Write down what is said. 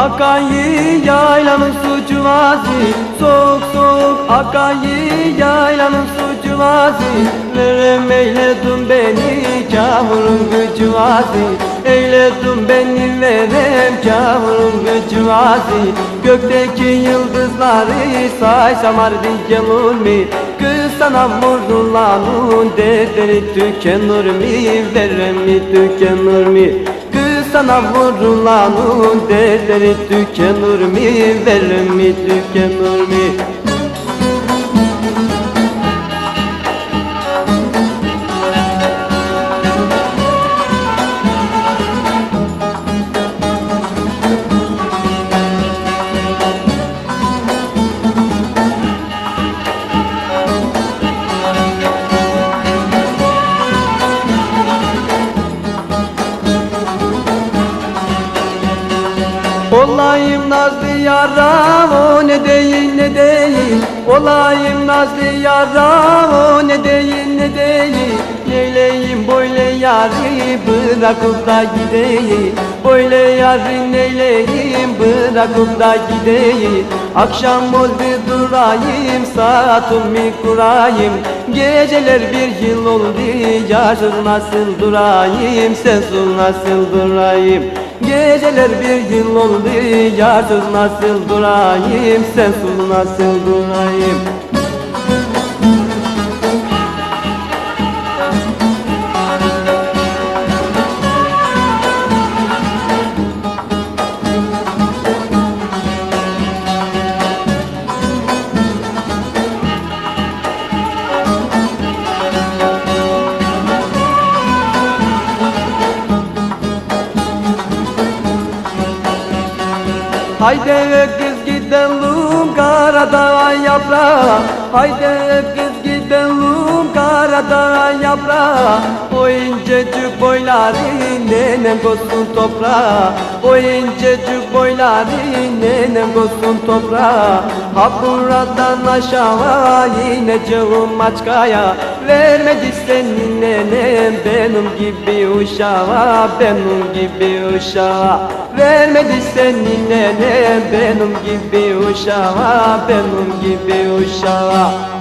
Akayı yaylanın sucu vazi Soğuk soğuk akayı yaylanın sucu vazi Verem eyledin beni kavurun gücü vazi Eyledin beni verem kavurun gücü vazi Gökteki yıldızları saysam harbi gelir mi Kız sana vurdulanın derdleri tükenir mi? Verem mi tükenir mi sana vurulanın derdleri tükenir mi Verir mi tükenir mi Olayım nazlı yaram o ne değil ne değil. Olayım nazlı yaram o ne değil ne değil. Neyleyim böyle yarı bırakıp da gideyim. Böyle yarı neyleyim bırakıp da gideyim. Akşam oldu durayım saatimi kurayım. Geceler bir yıl oldu yaşır nasıl durayım Sensiz nasıl durayım Geceler bir yıl oldu yarsız nasıl durayım Sensiz nasıl durayım Haydi kız gidelim Karadağ yaprağı Haydi kız gidelim Karadağ yaprağı O incecik boyları nenem koysun toprağa. O incecik boyları nenem koysun toprağa. Ha buradan aşağı ineceğim Maçkaya. Vermedi senin nenem benim gibi uşağa Benim gibi uşağa. Vermedi senin nenem benim gibi uşağa Benim gibi uşağa